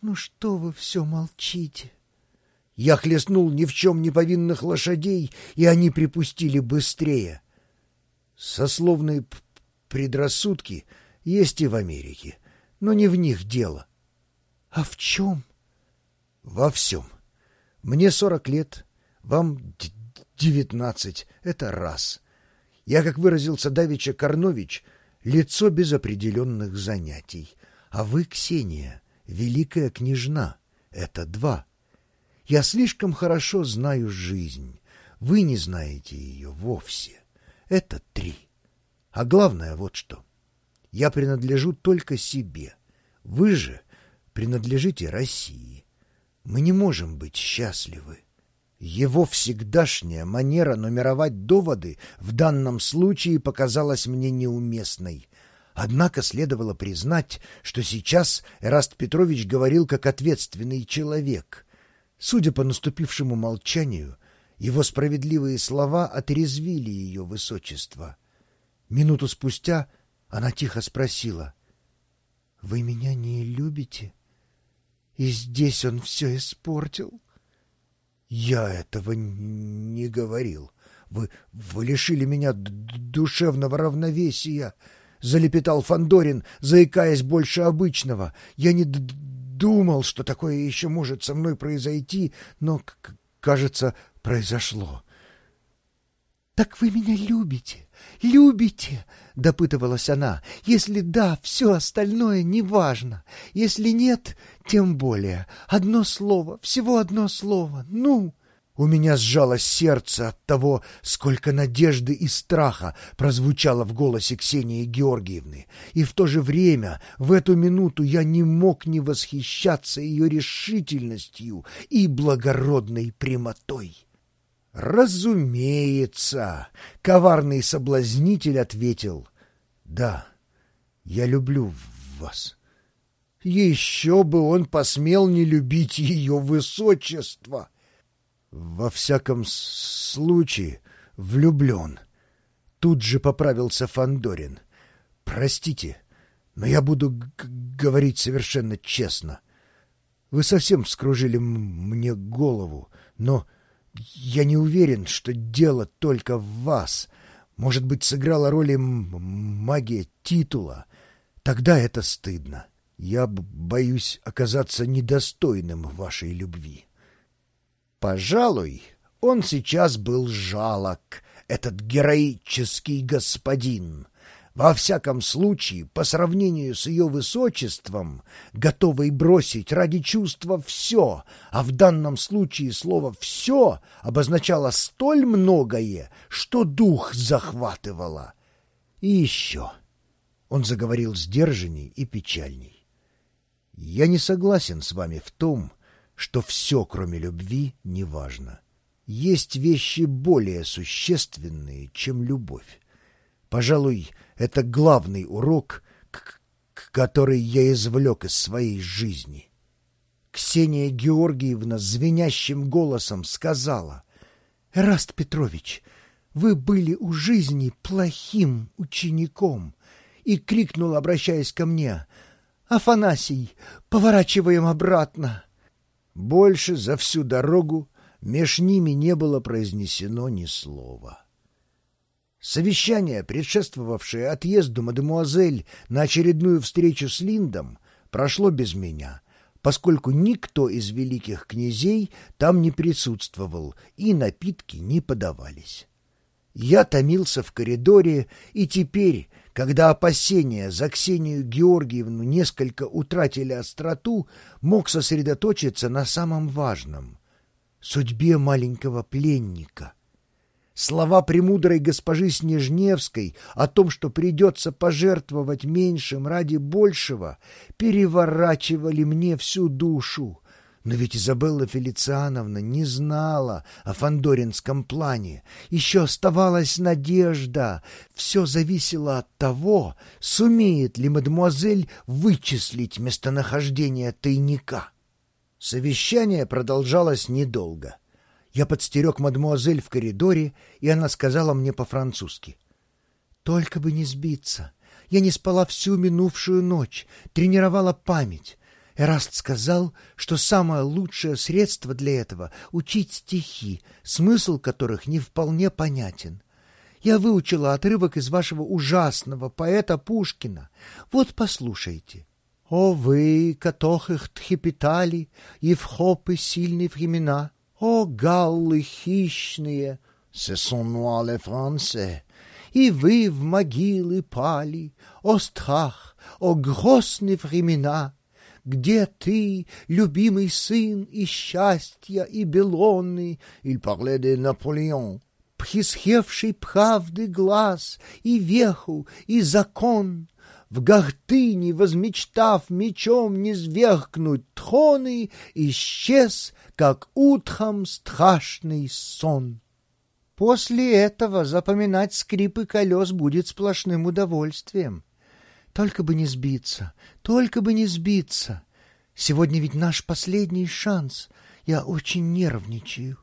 Ну что вы все молчите? Я хлестнул ни в чем не повинных лошадей, и они припустили быстрее. Сословные предрассудки есть и в Америке, но не в них дело. — А в чем? — Во всем. Мне сорок лет, вам девятнадцать. Это раз. Я, как выразился Давича Корнович, лицо без определенных занятий. А вы, Ксения, великая княжна. Это два. Я слишком хорошо знаю жизнь. Вы не знаете ее вовсе. Это три. А главное вот что. Я принадлежу только себе. Вы же принадлежите России. Мы не можем быть счастливы. Его всегдашняя манера нумеровать доводы в данном случае показалась мне неуместной. Однако следовало признать, что сейчас Эраст Петрович говорил как ответственный человек. Судя по наступившему молчанию, его справедливые слова отрезвили ее высочество. Минуту спустя она тихо спросила. — Вы меня не любите? И здесь он все испортил? — Я этого не говорил. Вы, вы лишили меня душевного равновесия, — залепетал Фандорин, заикаясь больше обычного. Я не думал, что такое еще может со мной произойти, но, кажется, произошло. — Так вы меня любите, любите, — допытывалась она. — Если да, все остальное неважно. Если нет, тем более. Одно слово, всего одно слово. Ну... У меня сжалось сердце от того, сколько надежды и страха прозвучало в голосе Ксении Георгиевны, и в то же время в эту минуту я не мог не восхищаться ее решительностью и благородной прямотой. «Разумеется!» — коварный соблазнитель ответил. «Да, я люблю вас». Еще бы он посмел не любить ее высочество. Во всяком случае, влюблен. Тут же поправился Фандорин. Простите, но я буду говорить совершенно честно. Вы совсем вскружили мне голову, но я не уверен, что дело только в вас. Может быть, сыграла роль магия титула. Тогда это стыдно. Я боюсь оказаться недостойным вашей любви. Пожалуй, он сейчас был жалок, этот героический господин — во всяком случае, по сравнению с ее высочеством, готовый бросить ради чувства все, а в данном случае слово «все» обозначало столь многое, что дух захватывало. И еще. Он заговорил сдержанней и печальней. Я не согласен с вами в том, что все, кроме любви, неважно. Есть вещи более существенные, чем любовь. Пожалуй, это главный урок, который я извлек из своей жизни. Ксения Георгиевна звенящим голосом сказала, «Эраст Петрович, вы были у жизни плохим учеником» и крикнула, обращаясь ко мне, «Афанасий, поворачиваем обратно!» Больше за всю дорогу меж ними не было произнесено ни слова. Совещание, предшествовавшее отъезду мадемуазель на очередную встречу с Линдом, прошло без меня, поскольку никто из великих князей там не присутствовал и напитки не подавались. Я томился в коридоре, и теперь, когда опасения за Ксению Георгиевну несколько утратили остроту, мог сосредоточиться на самом важном — судьбе маленького пленника — Слова премудрой госпожи Снежневской о том, что придется пожертвовать меньшим ради большего, переворачивали мне всю душу. Но ведь Изабелла Фелициановна не знала о фандоринском плане. Еще оставалась надежда. Все зависело от того, сумеет ли мадемуазель вычислить местонахождение тайника. Совещание продолжалось недолго. Я подстерег мадемуазель в коридоре, и она сказала мне по-французски. «Только бы не сбиться. Я не спала всю минувшую ночь, тренировала память. Эраст сказал, что самое лучшее средство для этого — учить стихи, смысл которых не вполне понятен. Я выучила отрывок из вашего ужасного поэта Пушкина. Вот послушайте. «О вы, котохых тхипитали, и в хопы сильные времена! О галлы хищные!» «Ce sont noirs les français!» И вы в могилы пали, о страх, о грозные времена! Где ты, любимый сын и счастья, и белоны? Il parlait de Napoléon. Присхевший правды глаз, и веху, и закон, В гордыне возмечтав мечом не свергнуть троны, Исчез, как утром страшный сон. После этого запоминать скрипы колес будет сплошным удовольствием. Только бы не сбиться, только бы не сбиться. Сегодня ведь наш последний шанс. Я очень нервничаю.